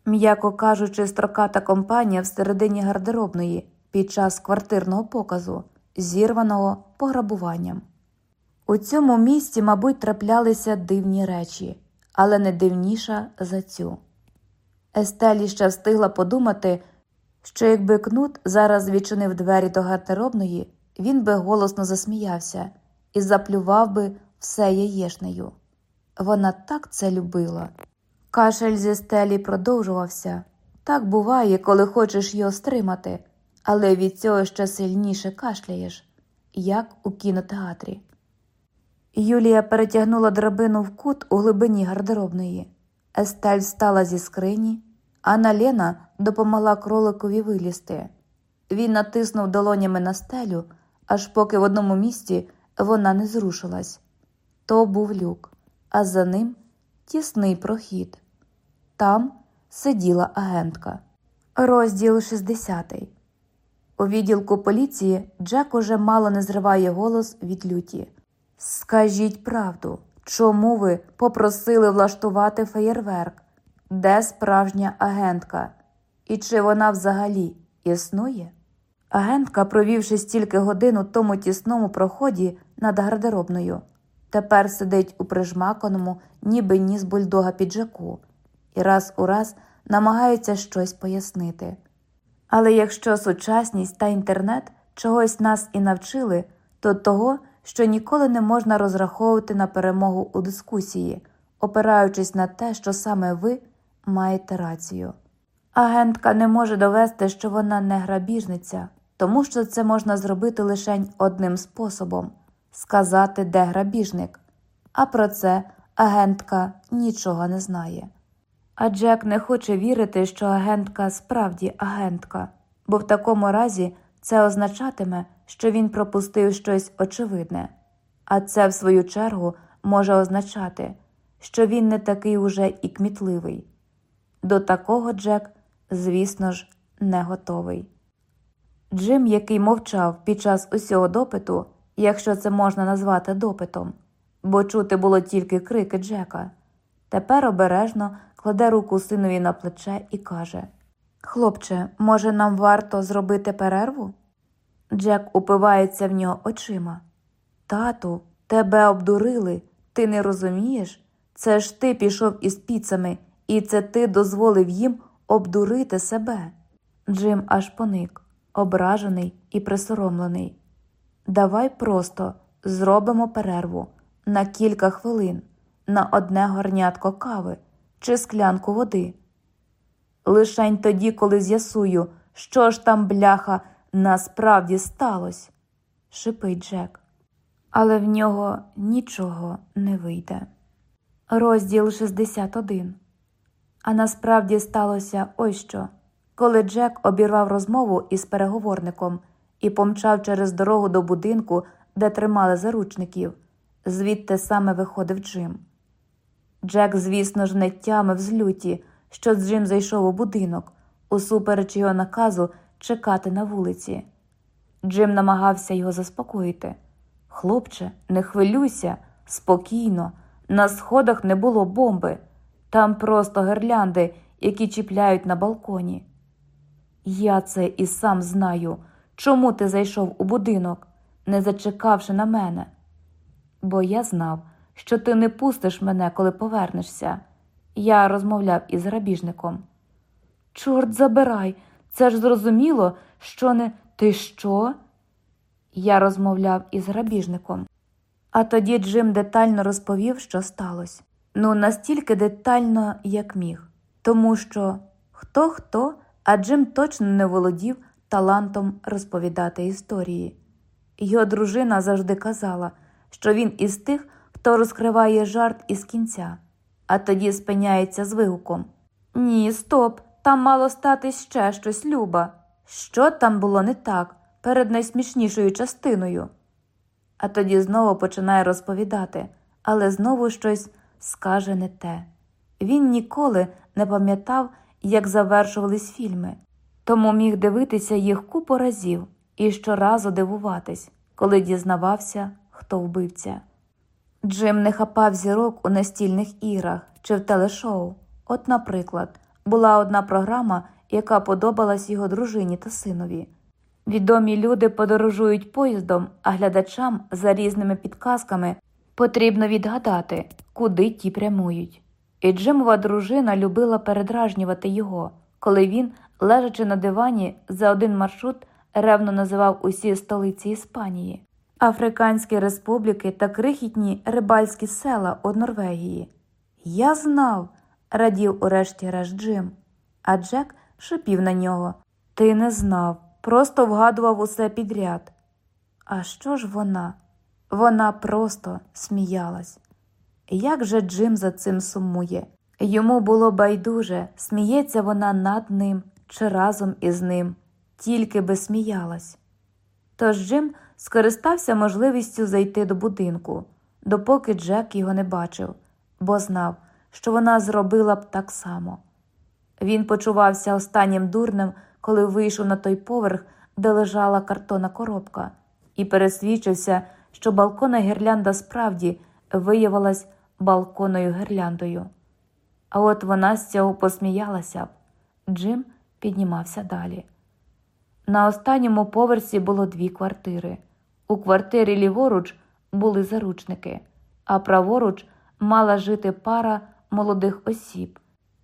м'яко кажучи, строката компанія всередині гардеробної під час квартирного показу, зірваного пограбуванням. У цьому місці, мабуть, траплялися дивні речі, але не дивніша за цю. Естелі ще встигла подумати, що якби кнут зараз відчинив двері до гардеробної, він би голосно засміявся і заплював би все яєшнею. Вона так це любила. Кашель зі стелі продовжувався. Так буває, коли хочеш його стримати, але від цього ще сильніше кашляєш, як у кінотеатрі. Юлія перетягнула драбину в кут у глибині гардеробної. Естель встала зі скрині, Анна Лена допомогла кроликові вилізти. Він натиснув долонями на стелю, аж поки в одному місці вона не зрушилась. То був люк, а за ним тісний прохід. Там сиділа агентка. Розділ 60 У відділку поліції Джек уже мало не зриває голос від люті. Скажіть правду, чому ви попросили влаштувати феєрверк? Де справжня агентка? І чи вона взагалі існує? Агентка, провівши стільки годин у тому тісному проході над гардеробною, тепер сидить у прижмаканому, ніби ніс бульдога піджаку, і раз у раз намагається щось пояснити. Але якщо сучасність та інтернет чогось нас і навчили, то того, що ніколи не можна розраховувати на перемогу у дискусії, опираючись на те, що саме ви маєте рацію. Агентка не може довести, що вона не грабіжниця, тому що це можна зробити лише одним способом сказати, де грабіжник, а про це агентка нічого не знає. А Джек не хоче вірити, що агентка справді агентка, бо в такому разі це означатиме, що він пропустив щось очевидне, а це, в свою чергу, може означати, що він не такий уже і кмітливий. До такого Джек, звісно ж, не готовий. Джим, який мовчав під час усього допиту, якщо це можна назвати допитом, бо чути було тільки крики Джека, тепер обережно кладе руку синові на плече і каже Хлопче, може, нам варто зробити перерву? Джек упивається в нього очима. Тату, тебе обдурили, ти не розумієш? Це ж ти пішов із піцами, і це ти дозволив їм обдурити себе. Джим аж поник, ображений і присоромлений. Давай просто зробимо перерву на кілька хвилин, на одне горнятко кави чи склянку води. Лишень тоді, коли з'ясую, що ж там, бляха, насправді сталося, шипить Джек. Але в нього нічого не вийде. Розділ 61 А насправді сталося ось що. Коли Джек обірвав розмову із переговорником і помчав через дорогу до будинку, де тримали заручників, звідти саме виходив Джим. Джек, звісно ж, не тямив з люті, що Джим зайшов у будинок, усупереч його наказу чекати на вулиці. Джим намагався його заспокоїти. Хлопче, не хвилюйся, спокійно, на сходах не було бомби, там просто гирлянди, які чіпляють на балконі. Я це і сам знаю, чому ти зайшов у будинок, не зачекавши на мене. Бо я знав, що ти не пустиш мене, коли повернешся. Я розмовляв із грабіжником. Чорт забирай, це ж зрозуміло, що не ти що? Я розмовляв із грабіжником. А тоді Джим детально розповів, що сталося. Ну, настільки детально, як міг, тому що хто хто, а Джим точно не володів талантом розповідати історії. Його дружина завжди казала, що він із тих, то розкриває жарт із кінця, а тоді спиняється з вигуком. Ні, стоп, там мало статись ще щось люба. Що там було не так перед найсмішнішою частиною? А тоді знову починає розповідати, але знову щось скаже не те. Він ніколи не пам'ятав, як завершувались фільми, тому міг дивитися їх купу разів і щоразу дивуватись, коли дізнавався, хто вбивця. Джим не хапав зірок у настільних іграх чи в телешоу. От, наприклад, була одна програма, яка подобалась його дружині та синові. Відомі люди подорожують поїздом, а глядачам за різними підказками потрібно відгадати, куди ті прямують. І Джимова дружина любила передражнювати його, коли він, лежачи на дивані за один маршрут, ревно називав усі столиці Іспанії, Африканські республіки та крихітні рибальські села у Норвегії. Я знав, радів урешті-решт Джим, а Джек шипів на нього. Ти не знав, просто вгадував усе підряд. А що ж вона? Вона просто сміялась. Як же Джим за цим сумує? Йому було байдуже, сміється вона над ним чи разом із ним, тільки би сміялась. Тож Джим скористався можливістю зайти до будинку, допоки Джек його не бачив, бо знав, що вона зробила б так само. Він почувався останнім дурнем, коли вийшов на той поверх, де лежала картонна коробка, і пересвідчився, що балкона гірлянда справді виявилась балконною гірляндою. А от вона з цього посміялася б. Джим піднімався далі. На останньому поверсі було дві квартири. У квартирі ліворуч були заручники, а праворуч мала жити пара молодих осіб,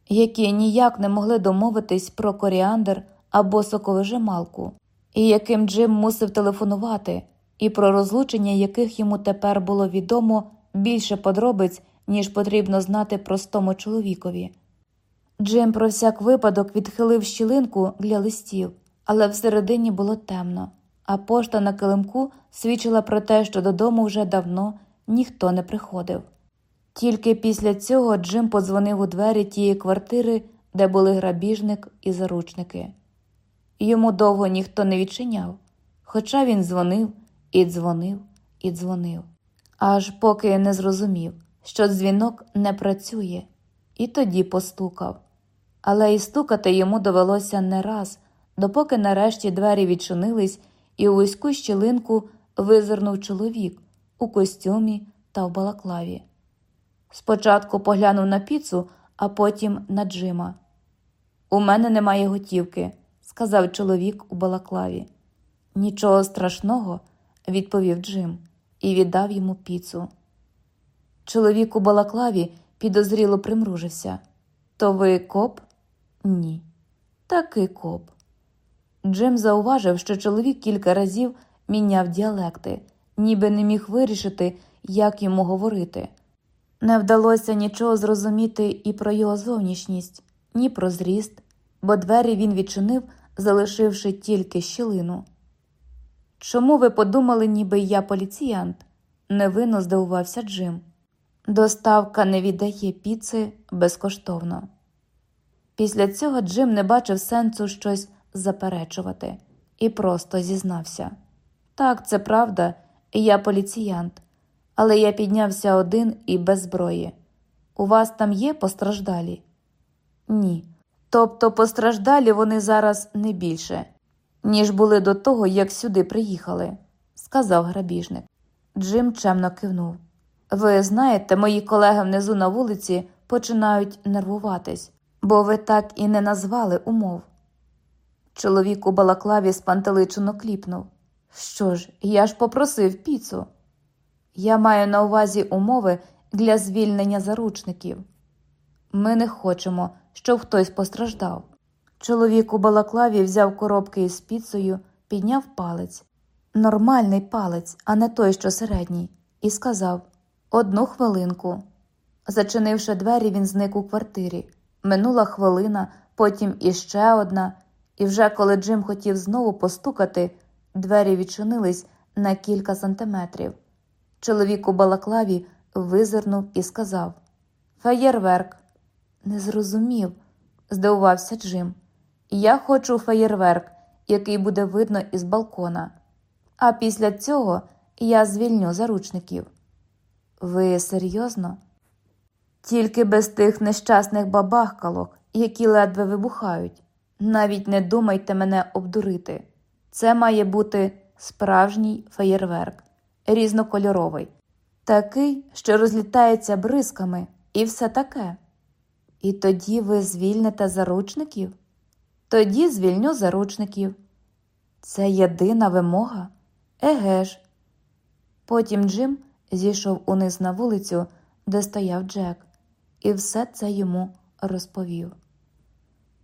які ніяк не могли домовитись про коріандр або соковижималку, і яким Джим мусив телефонувати, і про розлучення яких йому тепер було відомо більше подробиць, ніж потрібно знати простому чоловікові. Джим про всяк випадок відхилив щілинку для листів, але всередині було темно, а пошта на килимку свідчила про те, що додому вже давно ніхто не приходив. Тільки після цього Джим подзвонив у двері тієї квартири, де були грабіжник і заручники. Йому довго ніхто не відчиняв, хоча він дзвонив і дзвонив і дзвонив, аж поки не зрозумів, що дзвінок не працює, і тоді постукав. Але і стукати йому довелося не раз, допоки нарешті двері відчинились, і у вузьку щілинку визирнув чоловік у костюмі та в балаклаві. Спочатку поглянув на піцу, а потім на Джима. У мене немає готівки, сказав чоловік у балаклаві. Нічого страшного, відповів Джим і віддав йому піцу. Чоловік у балаклаві підозріло примружився. То ви коп? Ні. Таки коп. Джим зауважив, що чоловік кілька разів міняв діалекти, ніби не міг вирішити, як йому говорити. Не вдалося нічого зрозуміти і про його зовнішність, ні про зріст, бо двері він відчинив, залишивши тільки щілину. Чому ви подумали, ніби я поліціянт? невинно здивувався Джим. Доставка не віддає піци безкоштовно. Після цього Джим не бачив сенсу щось заперечувати і просто зізнався так, це правда, я поліціянт, але я піднявся один і без зброї. У вас там є постраждалі? Ні. Тобто постраждалі вони зараз не більше, ніж були до того, як сюди приїхали, сказав грабіжник. Джим чемно кивнув. Ви знаєте, мої колеги внизу на вулиці починають нервуватись, бо ви так і не назвали умов. Чоловік у балаклаві спантеличено кліпнув. Що ж, я ж попросив піцу. Я маю на увазі умови для звільнення заручників. Ми не хочемо, щоб хтось постраждав. Чоловік у балаклаві взяв коробки із піцею, підняв палець нормальний палець, а не той, що середній, і сказав Одну хвилинку. Зачинивши двері, він зник у квартирі. Минула хвилина, потім іще одна, і вже коли Джим хотів знову постукати, двері відчинились на кілька сантиметрів. Чоловік у балаклаві визирнув і сказав Феєрверк. Не зрозумів, здивувався Джим. Я хочу феєрверк, який буде видно із балкона. А після цього я звільню заручників. Ви серйозно? Тільки без тих нещасних бабахкалок, які ледве вибухають. Навіть не думайте мене обдурити. Це має бути справжній феєрверк, різнокольоровий, такий, що розлітається бризками, і все таке. І тоді ви звільните заручників? Тоді звільню заручників. Це єдина вимога? Еге ж. Потім Джим зійшов униз на вулицю, де стояв Джек, і все це йому розповів.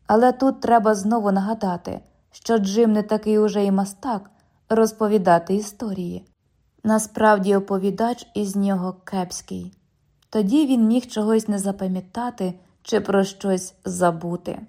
Але тут треба знову нагадати, що Джим не такий уже й мастак розповідати історії. Насправді оповідач із нього кепський. Тоді він міг чогось не запам'ятати чи про щось забути.